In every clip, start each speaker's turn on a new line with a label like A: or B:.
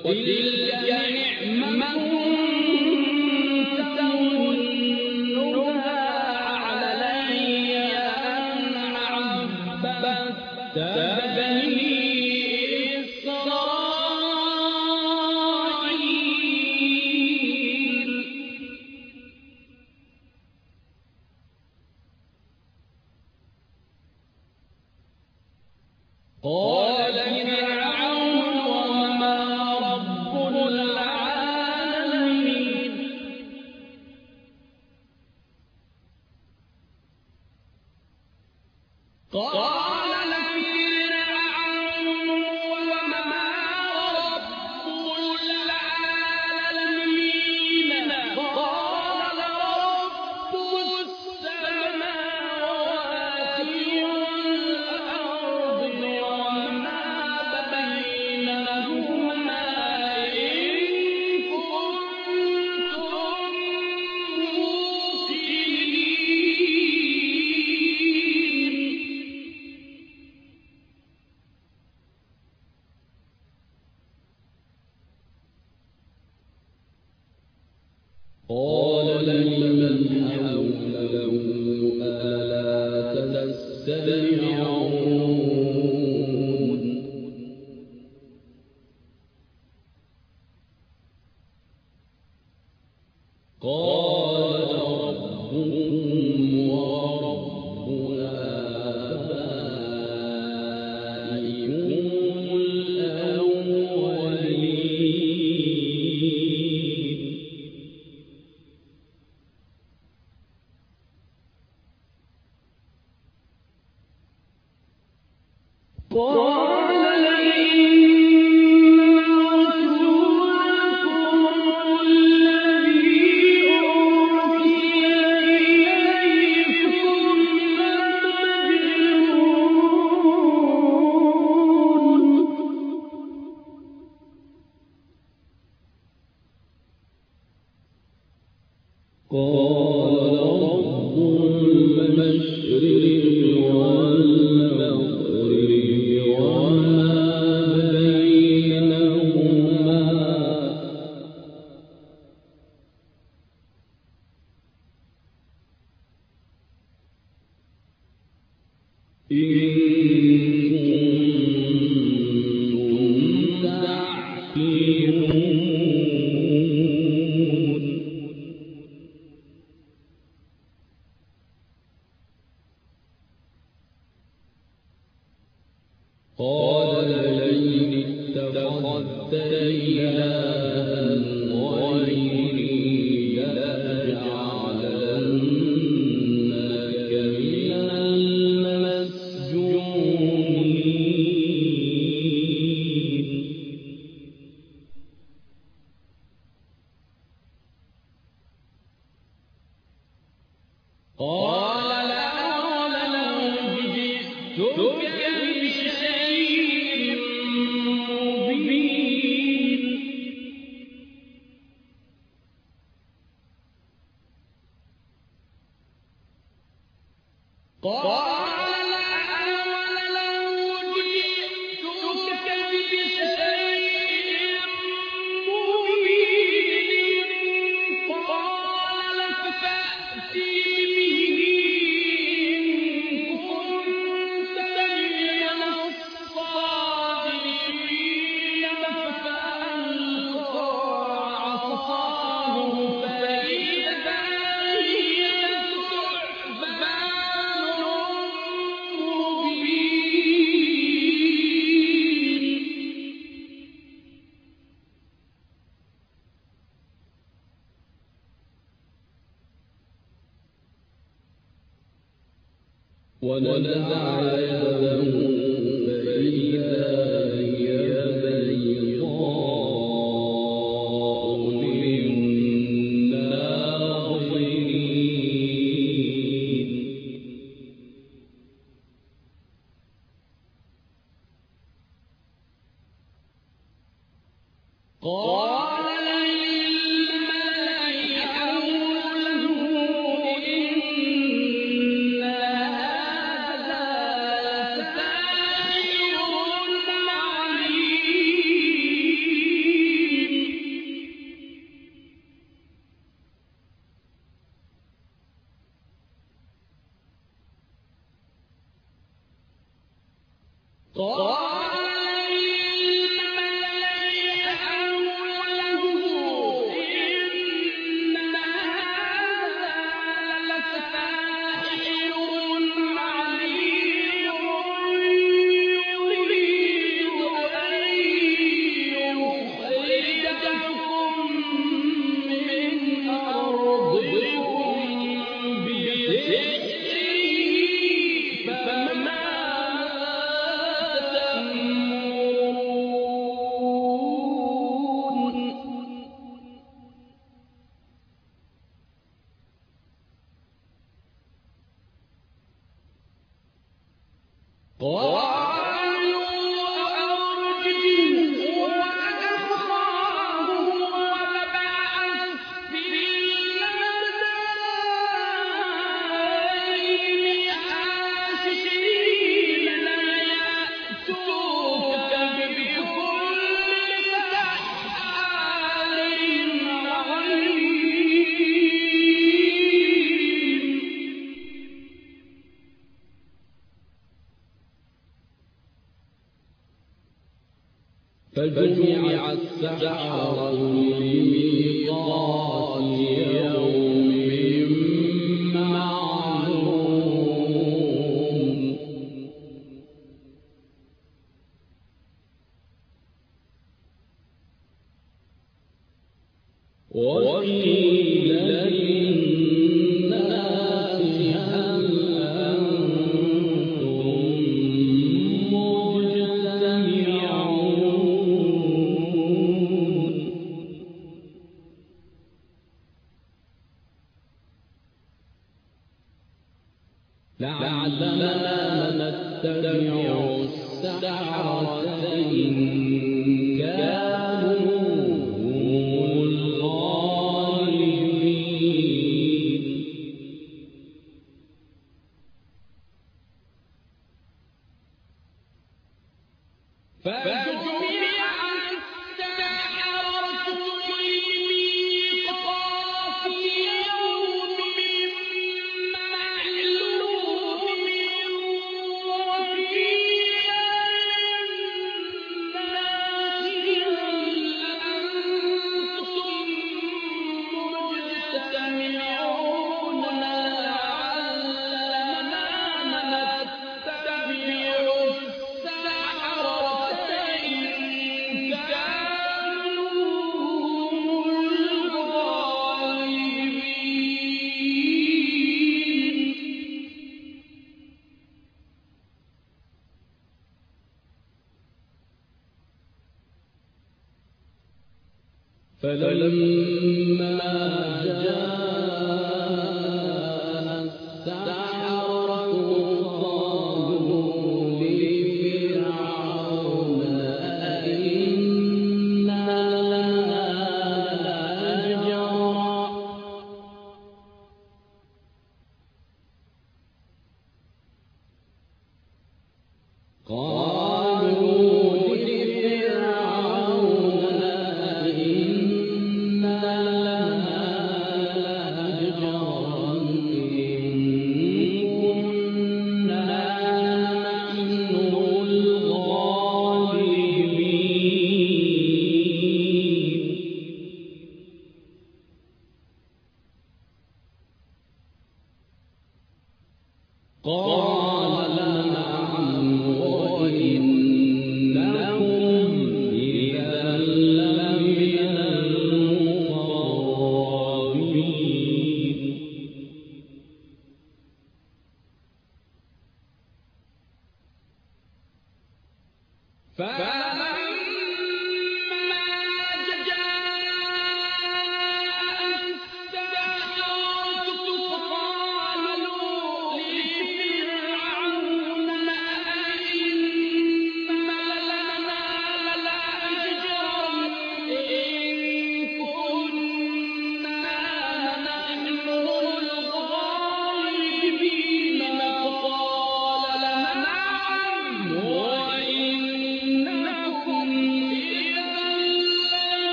A: وتلك قال لمن
B: إن
A: ونزع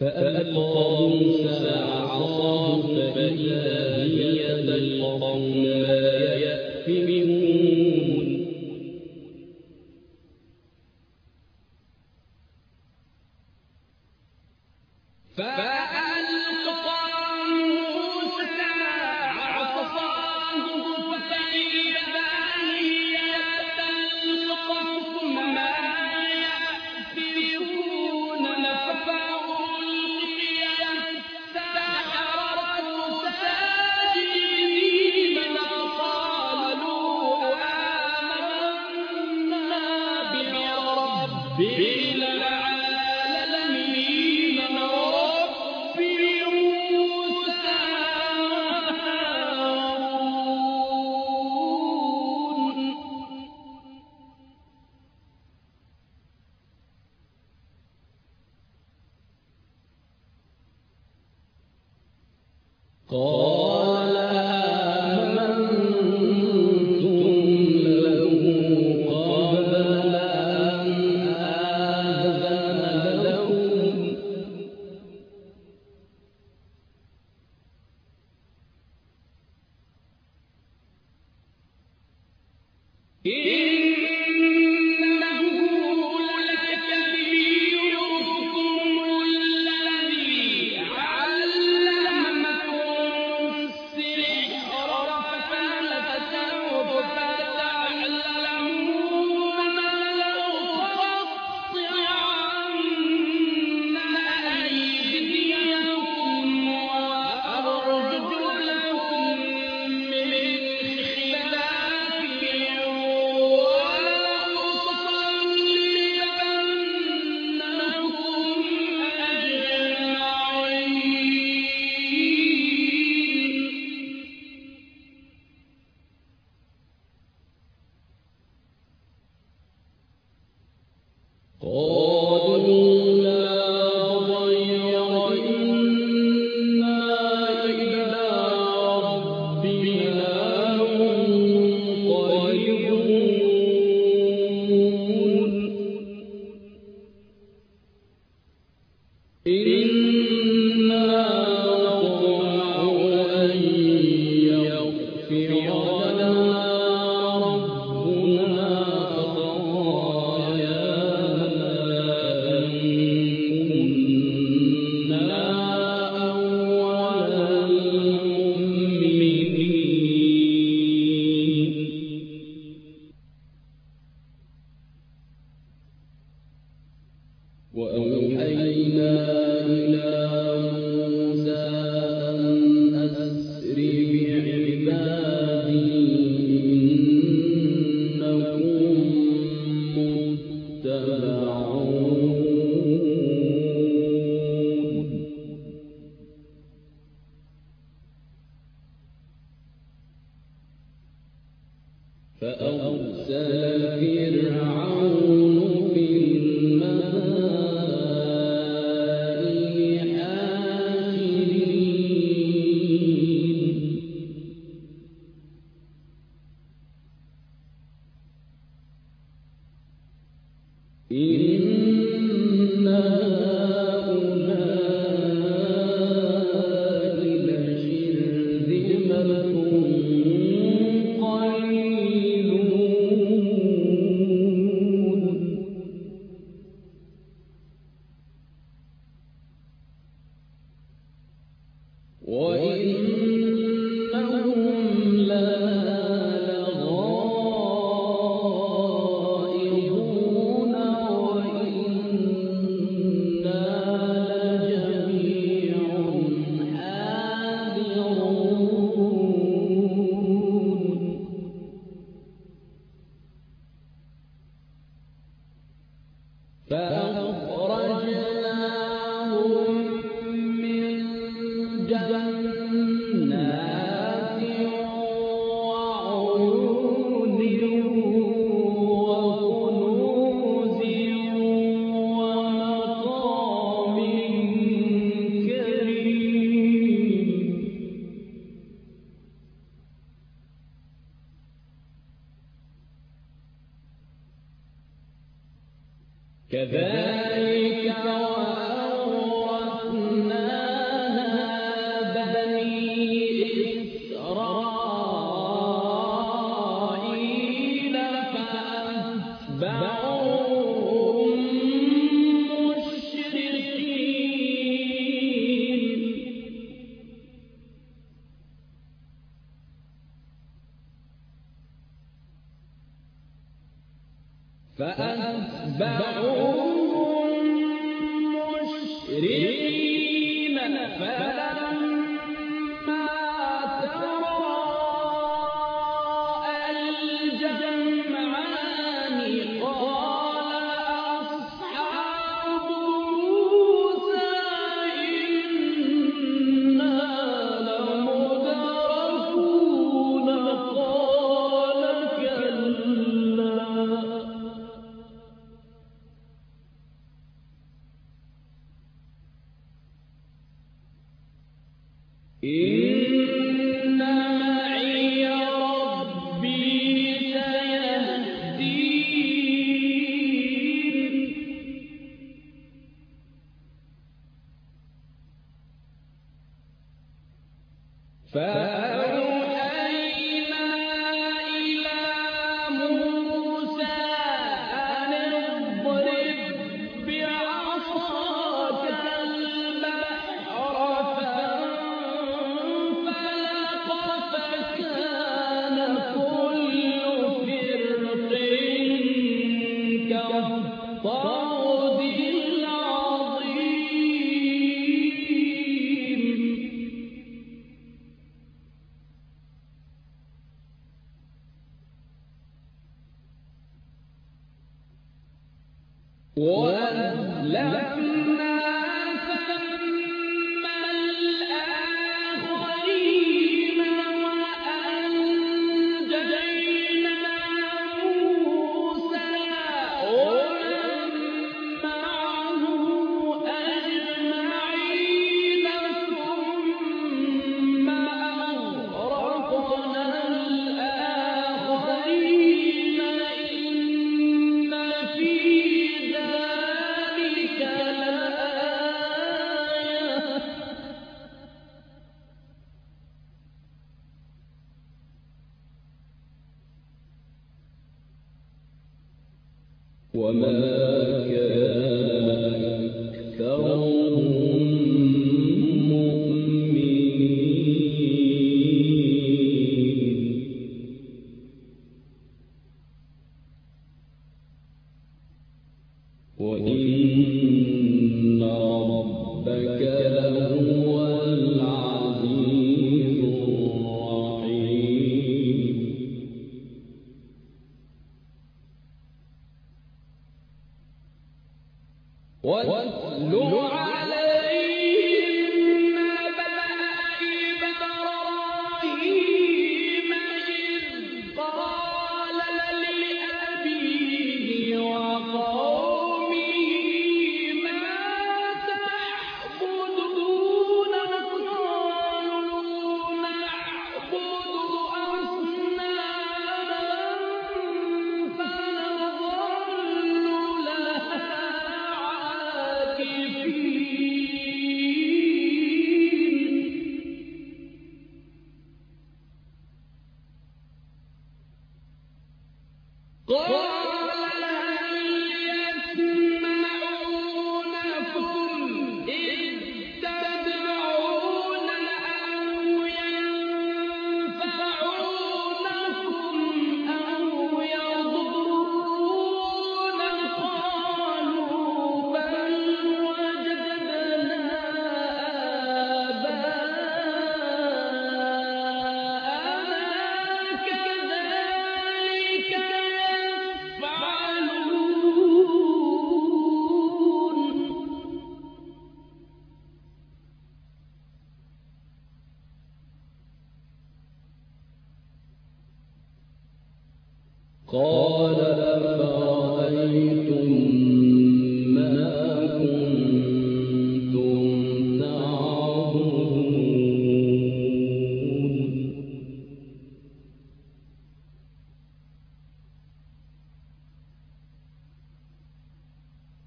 B: فألقى موسى عصاه
A: فإذا هي تلقف ما يأفكون
B: He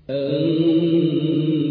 B: أنتم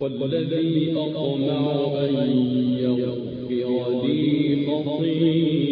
A: والذي أطمع أن يغفر لي خطيئتي.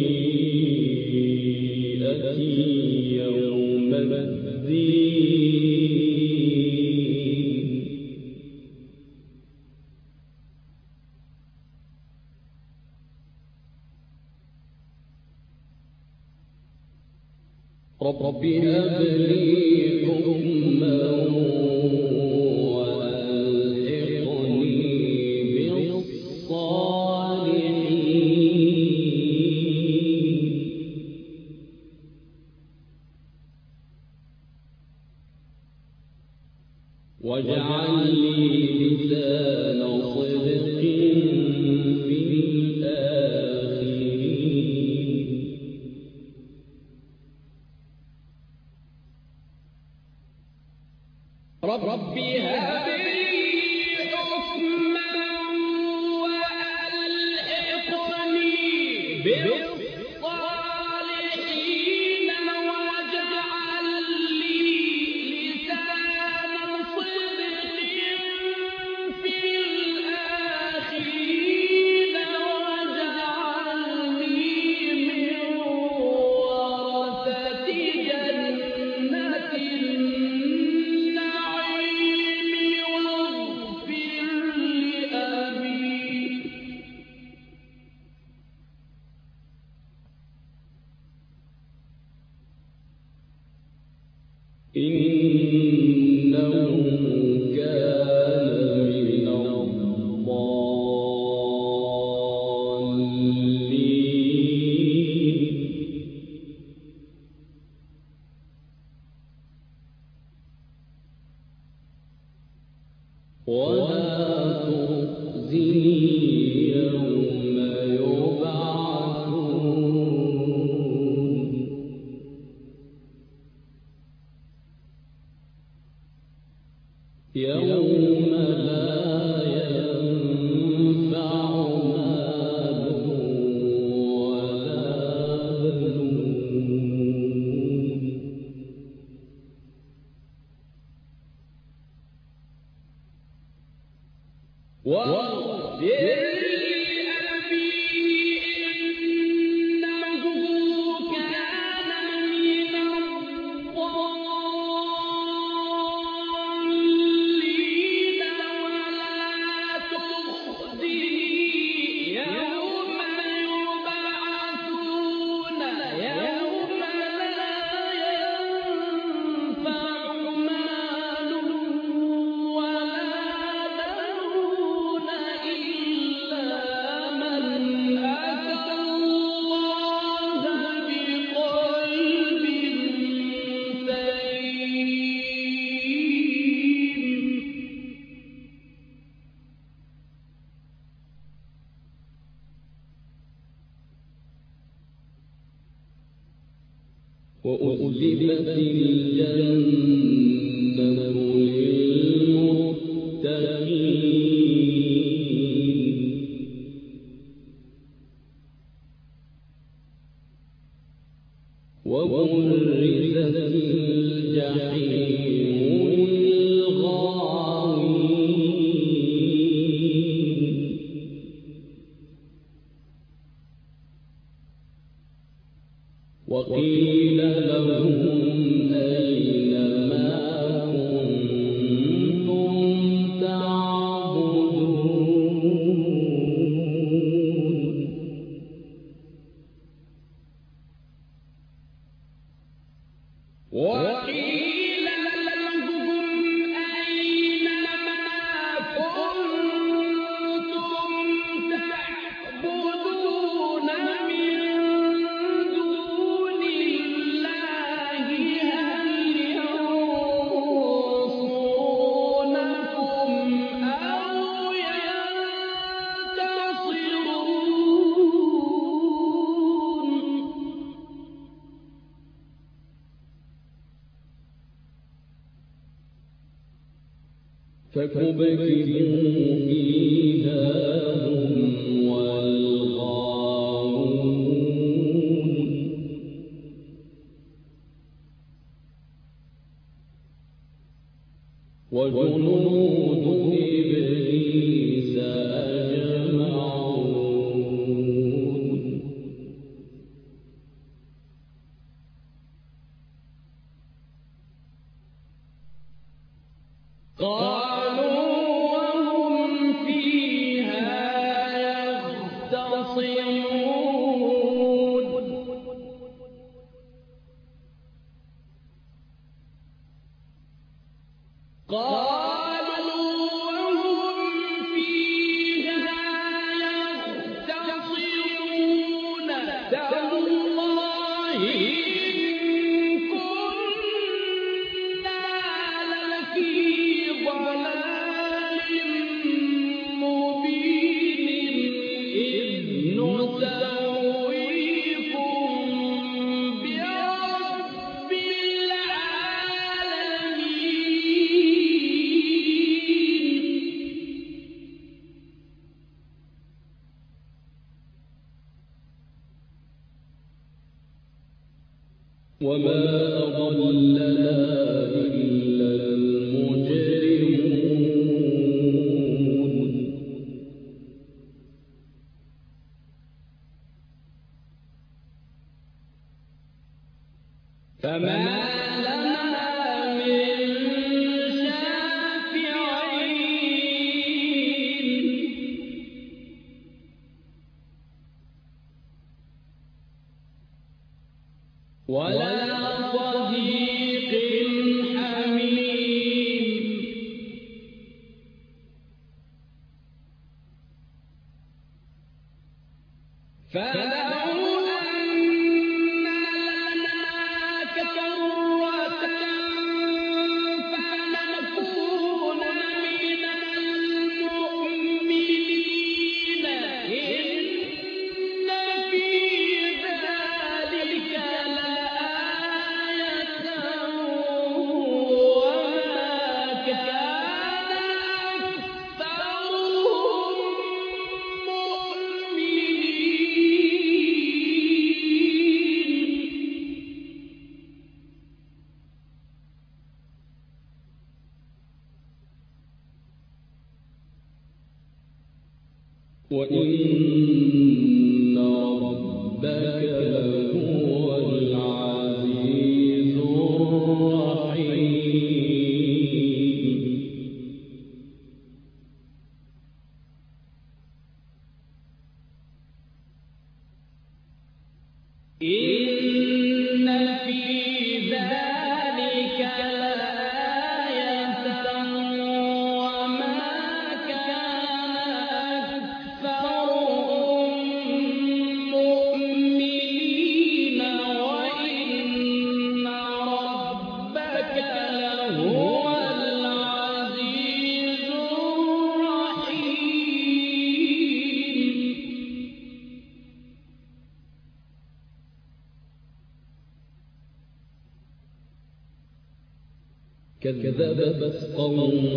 A: كذبت